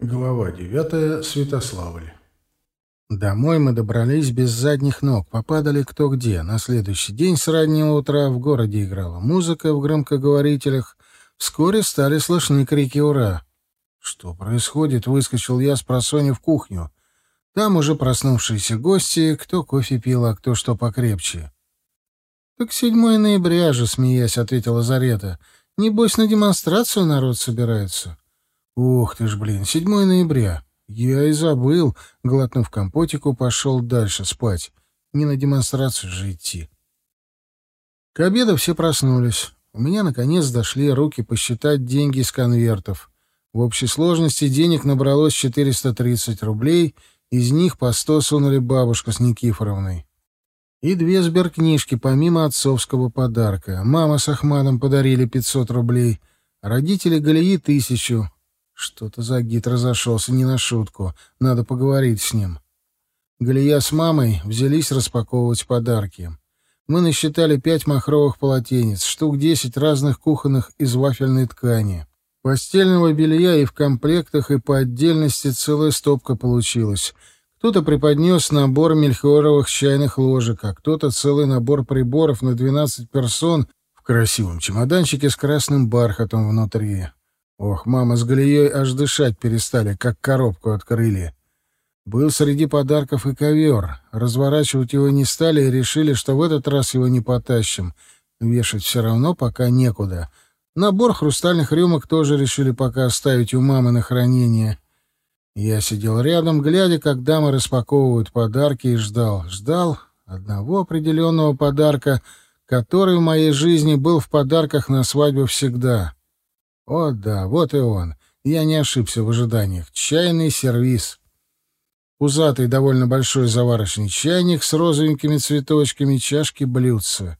Глава девятая. Святославль. Домой мы добрались без задних ног, попадали кто где. На следующий день с раннего утра в городе играла музыка в громкоговорителях. Вскоре стали слышны крики «Ура!». «Что происходит?» — выскочил я с просони в кухню. Там уже проснувшиеся гости, кто кофе пил, а кто что покрепче. «Так 7 ноября же», — смеясь, ответила Зарета. «Небось, на демонстрацию народ собирается». «Ух ты ж, блин, 7 ноября. Я и забыл». Глотнув компотику, пошел дальше спать. Не на демонстрацию же идти. К обеду все проснулись. У меня, наконец, дошли руки посчитать деньги из конвертов. В общей сложности денег набралось 430 рублей, из них по 100 сунули бабушка с Никифоровной. И две сберкнижки, помимо отцовского подарка. Мама с Ахмадом подарили 500 рублей, родители Галии — тысячу, что-то Загид разошелся не на шутку. Надо поговорить с ним. Галия с мамой взялись распаковывать подарки. Мы насчитали пять махровых полотенец, штук десять разных кухонных из вафельной ткани. Постельного белья и в комплектах, и по отдельности целая стопка получилась. Кто-то преподнес набор мельхиоровых чайных ложек, а кто-то целый набор приборов на 12 персон в красивом чемоданчике с красным бархатом внутри. Ох, мама с Галией аж дышать перестали, как коробку открыли. Был среди подарков и ковер. Разворачивать его не стали и решили, что в этот раз его не потащим. Вешать все равно пока некуда. Набор хрустальных рюмок тоже решили пока оставить у мамы на хранение. Я сидел рядом, глядя, как дамы распаковывают подарки, и ждал. Ждал одного определенного подарка, который в моей жизни был в подарках на свадьбу всегда — о да, вот и он. Я не ошибся в ожиданиях. Чайный сервиз. Пузатый, довольно большой заварочный чайник с розовенькими цветочками, чашки, блюдца.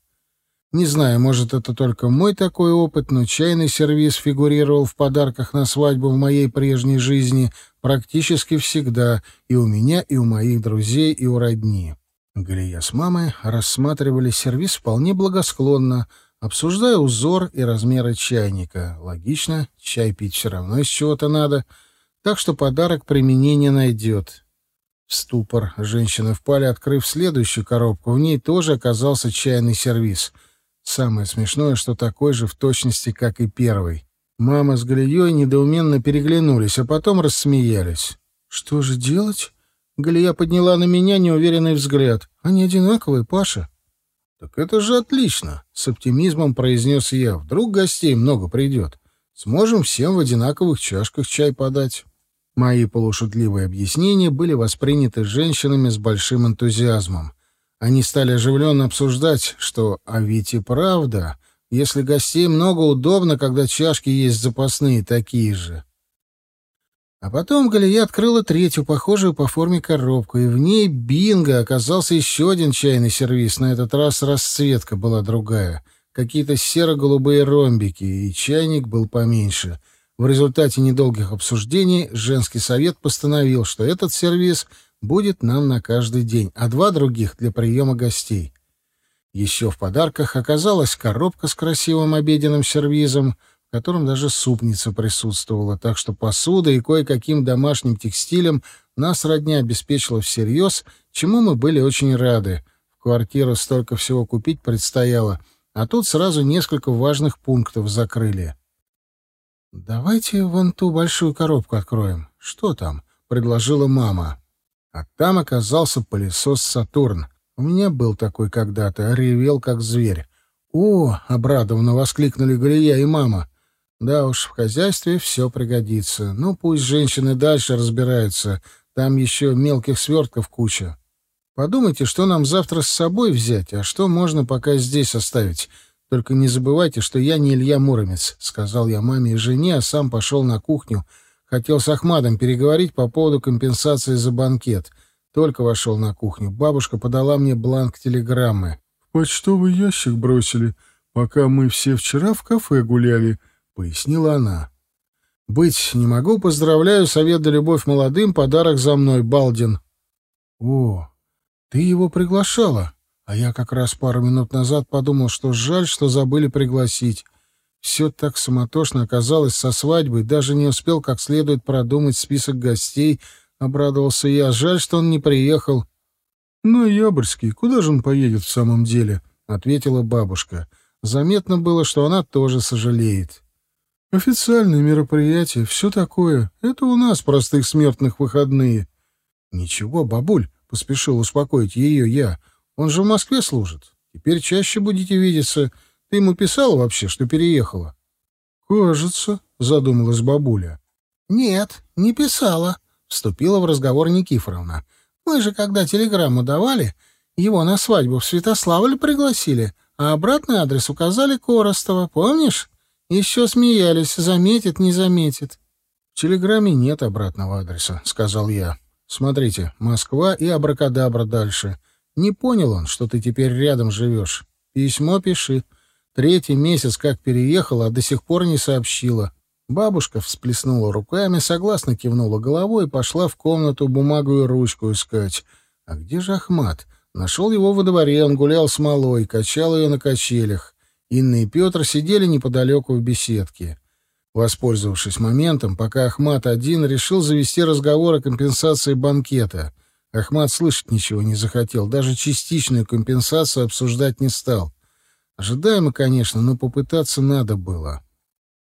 Не знаю, может, это только мой такой опыт, но чайный сервиз фигурировал в подарках на свадьбу в моей прежней жизни практически всегда, и у меня, и у моих друзей, и у родни. Галия с мамой рассматривали сервиз вполне благосклонно — обсуждая узор и размеры чайника. Логично, чай пить все равно из чего-то надо, так что подарок применения найдет. В ступор женщины впали, открыв следующую коробку. В ней тоже оказался чайный сервиз. Самое смешное, что такой же в точности, как и первый. Мама с Галией недоуменно переглянулись, а потом рассмеялись. «Что же делать?» Галия подняла на меня неуверенный взгляд. «Они одинаковые, Паша». «Так это же отлично!» — с оптимизмом произнес я. «Вдруг гостей много придет. Сможем всем в одинаковых чашках чай подать». Мои полушутливые объяснения были восприняты женщинами с большим энтузиазмом. Они стали оживленно обсуждать, что «а ведь и правда, если гостей много, удобно, когда чашки есть запасные такие же». А потом Галия открыла третью, похожую по форме коробку, и в ней бинго оказался еще один чайный сервиз. На этот раз расцветка была другая. Какие-то серо-голубые ромбики, и чайник был поменьше. В результате недолгих обсуждений женский совет постановил, что этот сервиз будет нам на каждый день, а два других для приема гостей. Еще в подарках оказалась коробка с красивым обеденным сервизом — котором даже супница присутствовала, так что посуда и кое-каким домашним текстилем нас родня обеспечила всерьез, чему мы были очень рады. В квартиру столько всего купить предстояло, а тут сразу несколько важных пунктов закрыли. «Давайте вон ту большую коробку откроем. Что там?» — предложила мама. А там оказался пылесос «Сатурн». У меня был такой когда-то, ревел как зверь. «О!» — обрадованно воскликнули Галия и мама. Да уж, в хозяйстве все пригодится. Ну, пусть женщины дальше разбираются. Там еще мелких свертков куча. Подумайте, что нам завтра с собой взять, а что можно пока здесь оставить. Только не забывайте, что я не Илья Муромец, — сказал я маме и жене, а сам пошел на кухню. Хотел с Ахмадом переговорить по поводу компенсации за банкет. Только вошел на кухню. Бабушка подала мне бланк телеграммы. — В почтовый ящик бросили, пока мы все вчера в кафе гуляли, —— пояснила она. «Быть не могу, поздравляю, совет да любовь молодым, подарок за мной, Балдин». «О, ты его приглашала?» А я как раз пару минут назад подумал, что жаль, что забыли пригласить. Все так суматошно оказалось со свадьбой, даже не успел как следует продумать список гостей, обрадовался я. Жаль, что он не приехал. «Ноябрьский, куда же он поедет в самом деле?» — ответила бабушка. Заметно было, что она тоже сожалеет. «Официальное мероприятие, все такое. Это у нас, простых смертных, выходные». «Ничего, бабуль», — поспешил успокоить ее я. «Он же в Москве служит. Теперь чаще будете видеться. Ты ему писала вообще, что переехала?» «Кажется», — задумалась бабуля. «Нет, не писала», — вступила в разговор Никифоровна. «Мы же, когда телеграмму давали, его на свадьбу в Святославль пригласили, а обратный адрес указали Коростова, помнишь? Еще смеялись, заметит, не заметит». «В телеграмме нет обратного адреса», — сказал я. «Смотрите, Москва и абракадабра дальше. Не понял он, что ты теперь рядом живешь. Письмо пиши. Третий месяц как переехала, а до сих пор не сообщила. Бабушка всплеснула руками, согласно кивнула головой и пошла в комнату бумагу и ручку искать. А где же Ахмат? Нашел его во дворе, он гулял с малой, качал ее на качелях. Инна и Петр сидели неподалеку в беседке. Воспользовавшись моментом, пока Ахмат один решил завести разговор о компенсации банкета. Ахмат слышать ничего не захотел, даже частичную компенсацию обсуждать не стал. Ожидаемо, конечно, но попытаться надо было.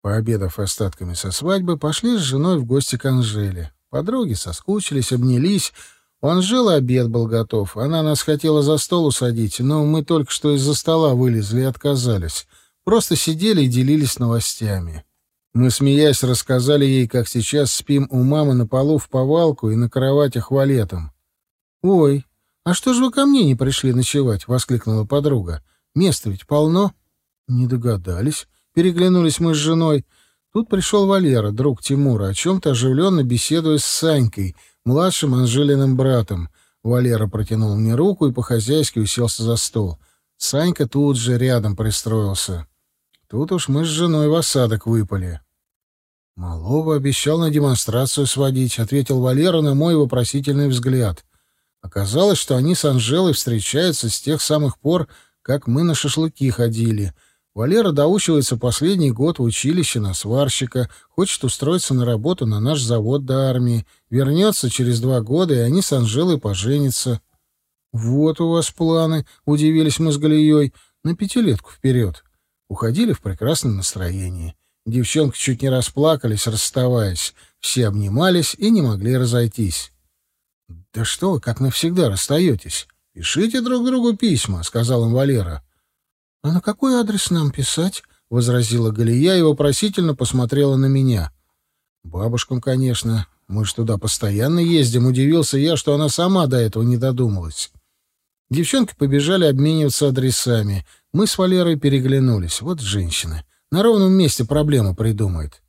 Пообедав остатками со свадьбы, пошли с женой в гости к Анжеле. Подруги соскучились, обнялись. У Анжелы обед был готов. Она нас хотела за стол усадить, но мы только что из-за стола вылезли и отказались. Просто сидели и делились новостями. Мы, смеясь, рассказали ей, как сейчас спим у мамы на полу в повалку и на кроватях валетом. «Ой, а что же вы ко мне не пришли ночевать?» — воскликнула подруга. Места ведь полно. Не догадались. Переглянулись мы с женой. Тут пришел Валера, друг Тимура, о чем-то оживленно беседуя с Санькой, младшим Анжелиным братом. Валера протянул мне руку и по-хозяйски уселся за стол. Санька тут же рядом пристроился. Тут уж мы с женой в осадок выпали. «Малова обещал на демонстрацию сводить», — ответил Валера на мой вопросительный взгляд. Оказалось, что они с Анжелой встречаются с тех самых пор, как мы на шашлыки ходили. Валера доучивается последний год в училище на сварщика, хочет устроиться на работу на наш завод до армии, вернется через два года, и они с Анжелой поженятся. — Вот у вас планы, — удивились мы с Галией, — на пятилетку вперед. Уходили в прекрасном настроении. Девчонки чуть не расплакались, расставаясь. Все обнимались и не могли разойтись. — Да что вы, как навсегда расстаетесь? «Пишите друг другу письма», — сказал им Валера. «А на какой адрес нам писать?» — возразила Галия и вопросительно посмотрела на меня. «Бабушкам, конечно. Мы ж туда постоянно ездим. Удивился я, что она сама до этого не додумалась». Девчонки побежали обмениваться адресами. Мы с Валерой переглянулись. Вот женщины. На ровном месте проблему придумает.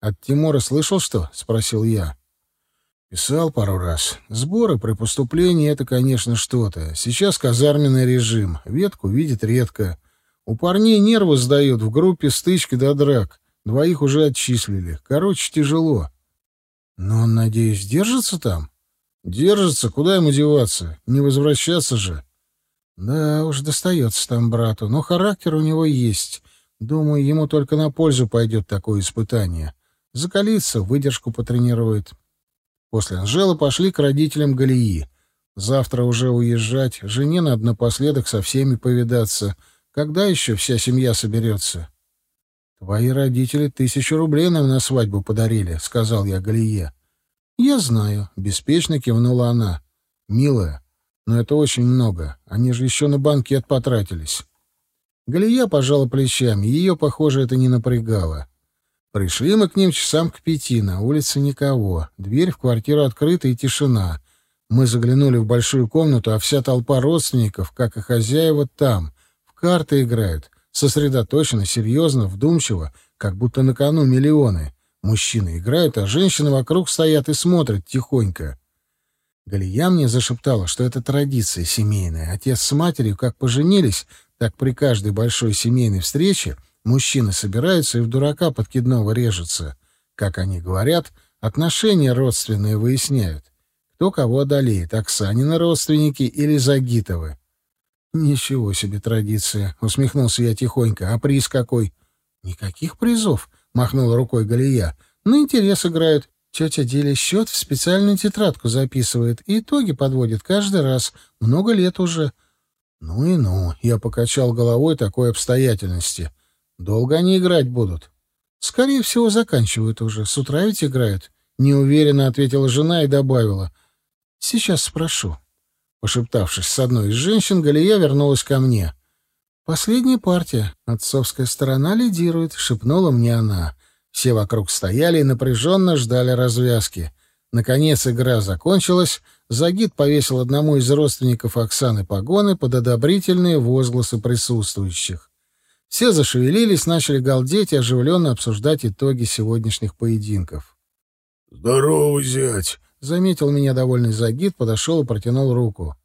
«От Тимура слышал что?» — спросил я. Писал пару раз. Сборы при поступлении — это, конечно, что-то. Сейчас казарменный режим. Ветку видит редко. У парней нервы сдают. В группе стычки до драк. Двоих уже отчислили. Короче, тяжело. Но он, надеюсь, держится там? Держится. Куда ему деваться? Не возвращаться же. Да уж, достается там брату. Но характер у него есть. Думаю, ему только на пользу пойдет такое испытание. Закалится, выдержку потренирует. После Анжелы пошли к родителям Галии. Завтра уже уезжать, жене надо напоследок со всеми повидаться. Когда еще вся семья соберется? — Твои родители тысячу рублей нам на свадьбу подарили, — сказал я Галие. — Я знаю, — беспечно кивнула она. — Милая, но это очень много. Они же еще на банкет потратились. Галия пожала плечами. Ее, похоже, это не напрягало. Пришли мы к ним часам к пяти, на улице никого. Дверь в квартиру открыта и тишина. Мы заглянули в большую комнату, а вся толпа родственников, как и хозяева, там. Карты играют. Сосредоточенно, серьезно, вдумчиво, как будто на кону миллионы. Мужчины играют, а женщины вокруг стоят и смотрят тихонько. Галия мне зашептала, что это традиция семейная. Отец с матерью как поженились, так при каждой большой семейной встрече Мужчины собираются и в дурака подкидного режутся. Как они говорят, отношения родственные выясняют. Кто кого одолеет, Оксанины родственники или Загитовы. «Ничего себе традиция!» — усмехнулся я тихонько. «А приз какой?» «Никаких призов», — махнула рукой Галия. «На интерес играют. Тетя Диля счет в специальную тетрадку записывает и итоги подводит каждый раз. Много лет уже». «Ну и ну», — я покачал головой такой обстоятельности. «Долго они играть будут?» «Скорее всего, заканчивают уже. С утра ведь играют». Неуверенно ответила жена и добавила. «Сейчас спрошу». Пошептавшись с одной из женщин, Галия вернулась ко мне. «Последняя партия. Отцовская сторона лидирует», — шепнула мне она. Все вокруг стояли и напряженно ждали развязки. Наконец игра закончилась. Загид повесил одному из родственников Оксаны погоны под одобрительные возгласы присутствующих. Все зашевелились, начали галдеть и оживленно обсуждать итоги сегодняшних поединков. «Здорово, зять!» — заметил меня довольный Загид, подошел и протянул руку.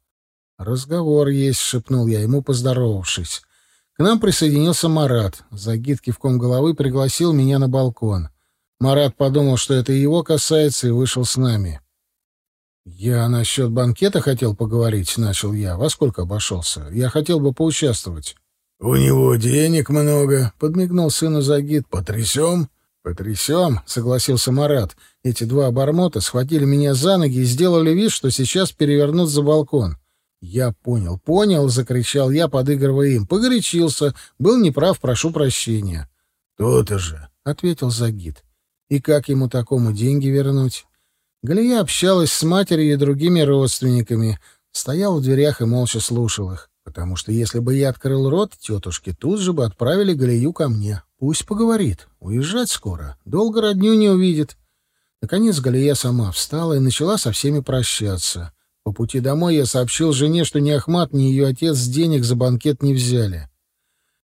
«Разговор есть», — шепнул я ему, поздоровавшись. К нам присоединился Марат. Загид кивком головы пригласил меня на балкон. Марат подумал, что это его касается, и вышел с нами. «Я насчет банкета хотел поговорить», — начал я. «Во сколько обошелся? Я хотел бы поучаствовать». «У него денег много», — подмигнул сыну Загид. «Потрясем?» «Потрясем», — согласился Марат. Эти два обормота схватили меня за ноги и сделали вид, что сейчас перевернут за балкон. «Я понял, понял!» — закричал я, подыгрывая им. Погорячился. Был неправ, прошу прощения. «То-то же!» — ответил Загид. «И как ему такому деньги вернуть?» Галия общалась с матерью и другими родственниками, стоял в дверях и молча слушал их, потому что если бы я открыл рот, тетушки тут же бы отправили Галию ко мне. Пусть поговорит. Уезжать скоро. Долго родню не увидит. Наконец Галия сама встала и начала со всеми прощаться. По пути домой я сообщил жене, что ни Ахмат, ни ее отец денег за банкет не взяли.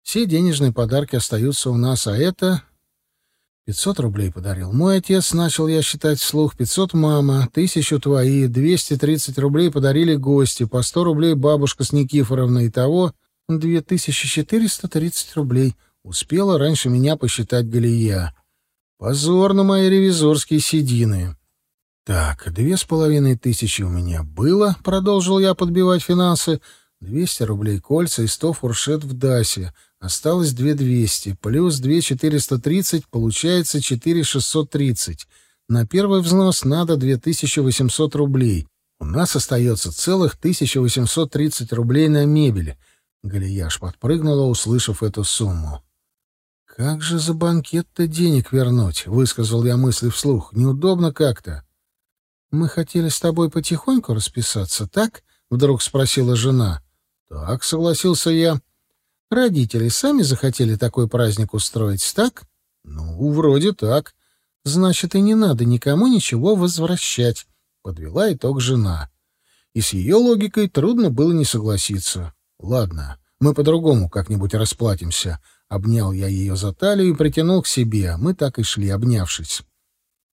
Все денежные подарки остаются у нас, а это... Пятьсот рублей подарил мой отец, начал я считать вслух. Пятьсот мама, тысячу твои, двести тридцать рублей подарили гости, по сто рублей бабушка с Никифоровной. Итого две тысячи четыреста тридцать рублей. Успела раньше меня посчитать Галия. Позор на мои ревизорские седины. «Так, две с половиной тысячи у меня было», — продолжил я подбивать финансы. «Двести рублей кольца и сто фуршет в Дасе. Осталось две двести. Плюс две четыреста тридцать, получается четыре шестьсот тридцать. На первый взнос надо две тысячи восемьсот рублей. У нас остается целых тысяча восемьсот тридцать рублей на мебель». Галияш подпрыгнула, услышав эту сумму. «Как же за банкет-то денег вернуть?» — высказал я мысли вслух. «Неудобно как-то». «Мы хотели с тобой потихоньку расписаться, так?» — вдруг спросила жена. «Так», — согласился я. «Родители сами захотели такой праздник устроить, так?» «Ну, вроде так. Значит, и не надо никому ничего возвращать», — подвела итог жена. И с ее логикой трудно было не согласиться. «Ладно, мы по-другому как-нибудь расплатимся». Обнял я ее за талию и притянул к себе. Мы так и шли, обнявшись.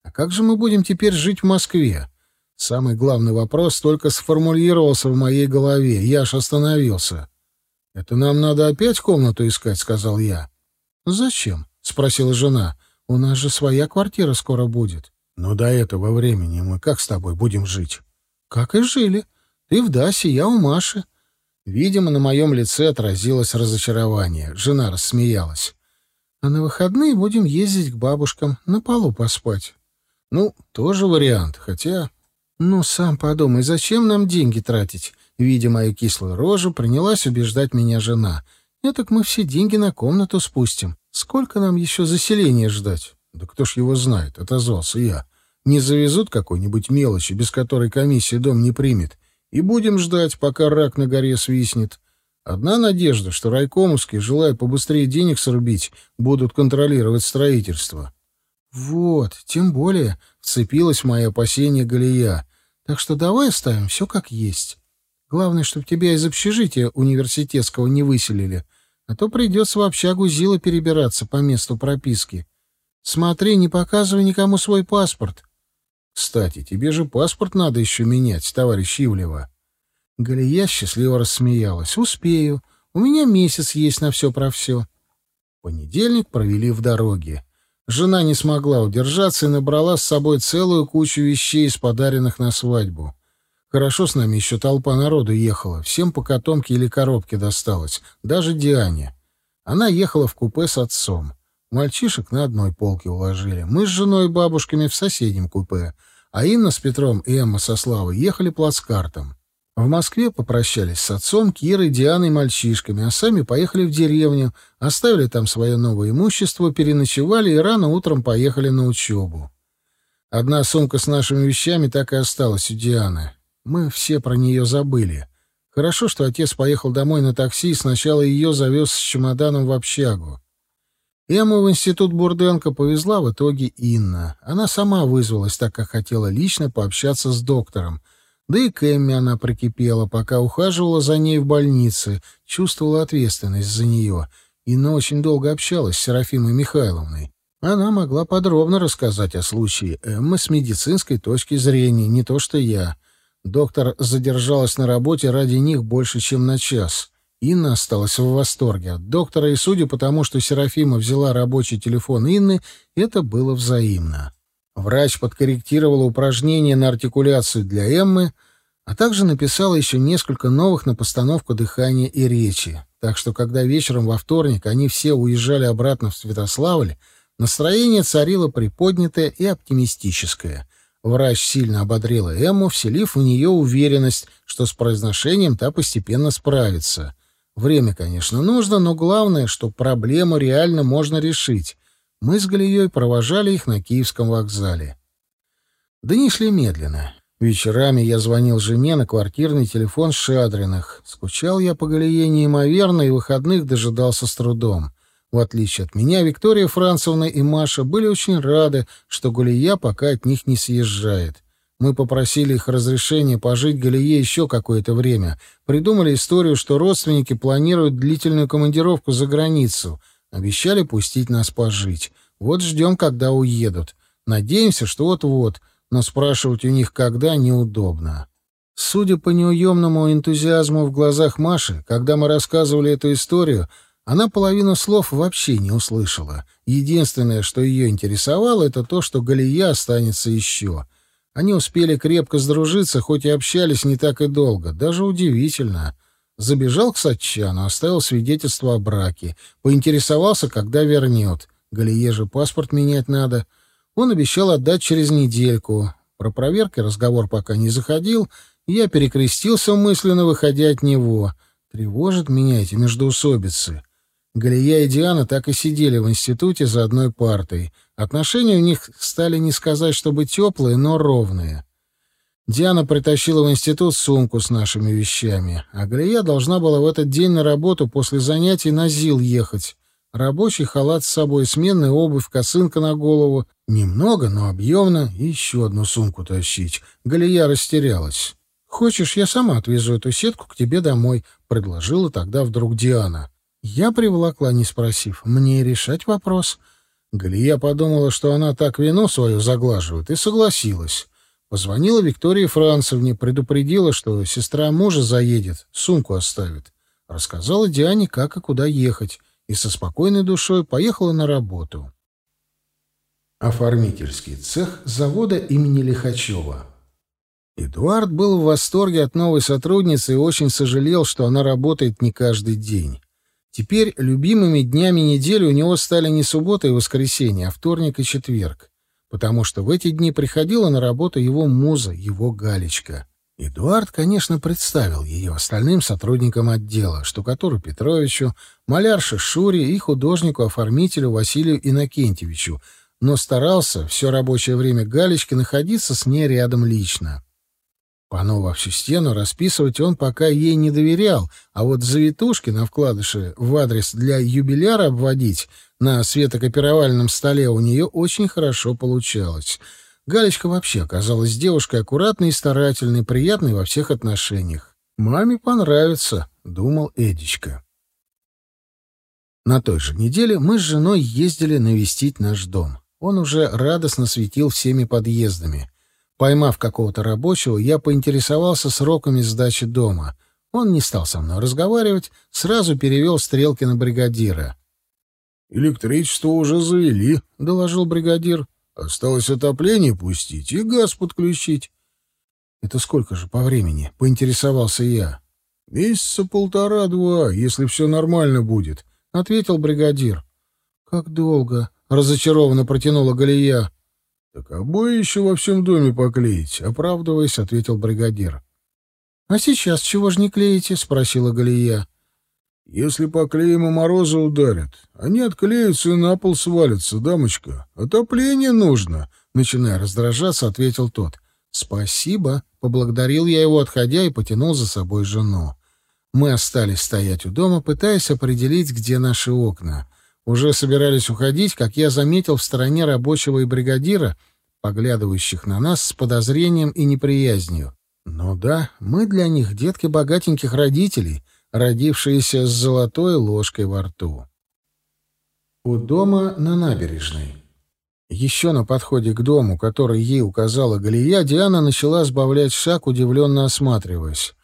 А как же мы будем теперь жить в Москве? Самый главный вопрос только сформулировался в моей голове. Я аж остановился. «Это нам надо опять комнату искать», — сказал я. «Зачем?» — спросила жена. «У нас же своя квартира скоро будет». «Но до этого времени мы как с тобой будем жить?» «Как и жили. Ты в Дасе, я у Маши». Видимо, на моем лице отразилось разочарование. Жена рассмеялась. «А на выходные будем ездить к бабушкам, на полу поспать». Ну, тоже вариант, хотя... Ну, сам подумай, зачем нам деньги тратить? Видя мою кислую рожу, принялась убеждать меня жена. Этак мы все деньги на комнату спустим. Сколько нам еще заселения ждать? Да кто ж его знает, отозвался я. Не завезут какой-нибудь мелочи, без которой комиссия дом не примет. И будем ждать, пока рак на горе свистнет. Одна надежда, что райкомовские, желая побыстрее денег срубить, будут контролировать строительство. «Вот, тем более», — вцепилась в мои опасения Галия. «Так что давай оставим все как есть. Главное, чтобы тебя из общежития университетского не выселили, а то придется в общагу Зила перебираться по месту прописки. Смотри, не показывай никому свой паспорт». «Кстати, тебе же паспорт надо еще менять, товарищ Ивлева». Галия счастливо рассмеялась. «Успею. У меня месяц есть на все про все». Понедельник провели в дороге. Жена не смогла удержаться и набрала с собой целую кучу вещей из подаренных на свадьбу. Хорошо с нами еще толпа народу ехала, всем по котомке или коробке досталось, даже Диане. Она ехала в купе с отцом. Мальчишек на одной полке уложили. Мы с женой и бабушками в соседнем купе, а Инна с Петром и Эмма со Славой ехали плацкартом. В Москве попрощались с отцом, Кирой, Дианой мальчишками, а сами поехали в деревню, оставили там свое новое имущество, переночевали и рано утром поехали на учебу. Одна сумка с нашими вещами так и осталась у Дианы. Мы все про нее забыли. Хорошо, что отец поехал домой на такси и сначала ее завез с чемоданом в общагу. Эмму в институт Бурденко повезла в итоге Инна. Она сама вызвалась, так как хотела лично пообщаться с доктором — да и к Эмме она прикипела, пока ухаживала за ней в больнице, чувствовала ответственность за нее. Инна очень долго общалась с Серафимой Михайловной. Она могла подробно рассказать о случае Эммы с медицинской точки зрения, не то что я. Доктор задержалась на работе ради них больше, чем на час. Инна осталась в восторге от доктора, и судя по тому, что Серафима взяла рабочий телефон Инны, это было взаимно. Врач подкорректировала упражнения на артикуляцию для Эммы, а также написала еще несколько новых на постановку дыхания и речи. Так что, когда вечером во вторник они все уезжали обратно в Святославль, настроение царило приподнятое и оптимистическое. Врач сильно ободрила Эмму, вселив в нее уверенность, что с произношением та постепенно справится. Время, конечно, нужно, но главное, что проблему реально можно решить. Мы с Галией провожали их на Киевском вокзале. Дни шли медленно. Вечерами я звонил жене на квартирный телефон Шадриных. Скучал я по Галие неимоверно и выходных дожидался с трудом. В отличие от меня, Виктория Францевна и Маша были очень рады, что Галия пока от них не съезжает. Мы попросили их разрешения пожить Галие еще какое-то время. Придумали историю, что родственники планируют длительную командировку за границу — Обещали пустить нас пожить. Вот ждем, когда уедут. Надеемся, что вот-вот, но спрашивать у них когда неудобно. Судя по неуемному энтузиазму в глазах Маши, когда мы рассказывали эту историю, она половину слов вообще не услышала. Единственное, что ее интересовало, это то, что Галия останется еще. Они успели крепко сдружиться, хоть и общались не так и долго. Даже удивительно. Забежал к Сатчану, оставил свидетельство о браке. Поинтересовался, когда вернет. Галие же паспорт менять надо. Он обещал отдать через недельку. Про проверки разговор пока не заходил. Я перекрестился мысленно, выходя от него. Тревожит меня эти междоусобицы. Галия и Диана так и сидели в институте за одной партой. Отношения у них стали не сказать, чтобы теплые, но ровные. Диана притащила в институт сумку с нашими вещами, а Галия должна была в этот день на работу после занятий на ЗИЛ ехать. Рабочий халат с собой, сменная обувь, косынка на голову. Немного, но объемно. И еще одну сумку тащить. Галия растерялась. «Хочешь, я сама отвезу эту сетку к тебе домой», — предложила тогда вдруг Диана. Я привлекла, не спросив. Мне решать вопрос. Галия подумала, что она так вину свою заглаживает, и согласилась. Позвонила Виктории Францевне, предупредила, что сестра мужа заедет, сумку оставит. Рассказала Диане, как и куда ехать, и со спокойной душой поехала на работу. Оформительский цех завода имени Лихачева. Эдуард был в восторге от новой сотрудницы и очень сожалел, что она работает не каждый день. Теперь любимыми днями недели у него стали не суббота и воскресенье, а вторник и четверг потому что в эти дни приходила на работу его муза, его Галечка. Эдуард, конечно, представил ее остальным сотрудникам отдела, штукатуру Петровичу, малярше Шуре и художнику-оформителю Василию Иннокентьевичу, но старался все рабочее время Галечки находиться с ней рядом лично. Пано во всю стену расписывать он пока ей не доверял, а вот завитушки на вкладыше в адрес для юбиляра обводить на светокопировальном столе у нее очень хорошо получалось. Галечка вообще оказалась девушкой аккуратной и старательной, приятной во всех отношениях. «Маме понравится», — думал Эдичка. На той же неделе мы с женой ездили навестить наш дом. Он уже радостно светил всеми подъездами — Поймав какого-то рабочего, я поинтересовался сроками сдачи дома. Он не стал со мной разговаривать, сразу перевел стрелки на бригадира. «Электричество уже завели», — доложил бригадир. «Осталось отопление пустить и газ подключить». «Это сколько же по времени?» — поинтересовался я. «Месяца полтора-два, если все нормально будет», — ответил бригадир. Как долго? разочарованно протянула Галия. Так обои еще во всем доме поклеить, оправдываясь, ответил бригадир. А сейчас чего ж не клеите? спросила Галия. Если поклеим и морозы ударят, они отклеются и на пол свалятся, дамочка. Отопление нужно, начиная раздражаться, ответил тот. Спасибо, поблагодарил я его, отходя, и потянул за собой жену. Мы остались стоять у дома, пытаясь определить, где наши окна. Уже собирались уходить, как я заметил в стороне рабочего и бригадира, поглядывающих на нас с подозрением и неприязнью. Ну да, мы для них детки богатеньких родителей, родившиеся с золотой ложкой во рту. У дома на набережной. Еще на подходе к дому, который ей указала Галия, Диана начала сбавлять шаг, удивленно осматриваясь.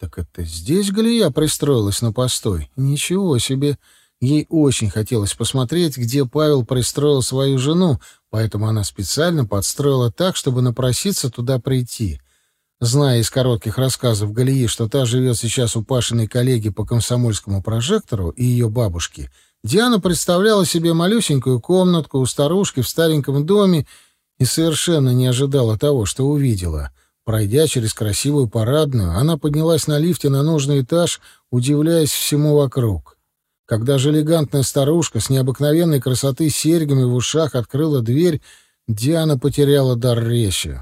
«Так это здесь Галия пристроилась на постой? Ничего себе! Ей очень хотелось посмотреть, где Павел пристроил свою жену, поэтому она специально подстроила так, чтобы напроситься туда прийти. Зная из коротких рассказов Галии, что та живет сейчас у Пашиной коллеги по комсомольскому прожектору и ее бабушки, Диана представляла себе малюсенькую комнатку у старушки в стареньком доме и совершенно не ожидала того, что увидела. Пройдя через красивую парадную, она поднялась на лифте на нужный этаж, удивляясь всему вокруг. Когда же элегантная старушка с необыкновенной красоты серьгами в ушах открыла дверь, Диана потеряла дар речи.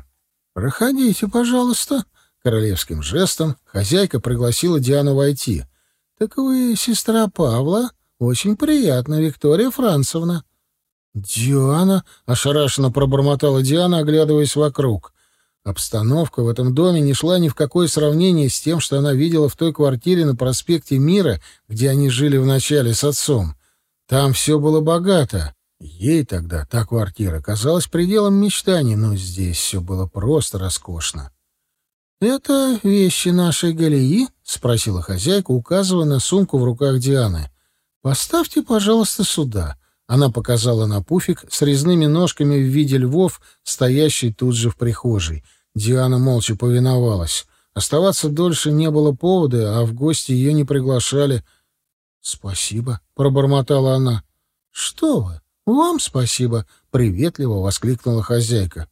«Проходите, пожалуйста». Королевским жестом хозяйка пригласила Диану войти. «Так вы сестра Павла? Очень приятно, Виктория Францевна». «Диана?» — ошарашенно пробормотала Диана, оглядываясь вокруг. Обстановка в этом доме не шла ни в какое сравнение с тем, что она видела в той квартире на проспекте Мира, где они жили вначале с отцом. Там все было богато. Ей тогда та квартира казалась пределом мечтаний, но здесь все было просто роскошно. «Это вещи нашей Галии?» — спросила хозяйка, указывая на сумку в руках Дианы. «Поставьте, пожалуйста, сюда». Она показала на пуфик с резными ножками в виде львов, стоящий тут же в прихожей. Диана молча повиновалась. Оставаться дольше не было повода, а в гости ее не приглашали. «Спасибо», — пробормотала она. «Что вы? Вам спасибо», — приветливо воскликнула хозяйка.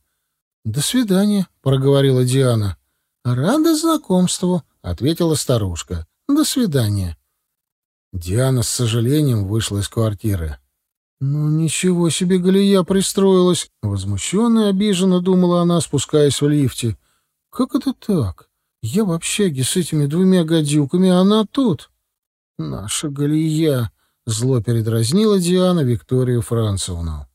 «До свидания», — проговорила Диана. «Рада знакомству», — ответила старушка. «До свидания». Диана с сожалением вышла из квартиры. «Ну, ничего себе Галия пристроилась!» Возмущенно и обиженно думала она, спускаясь в лифте. «Как это так? Я в общаге с этими двумя гадюками, а она тут!» «Наша Галия!» — зло передразнила Диана Викторию Францевну.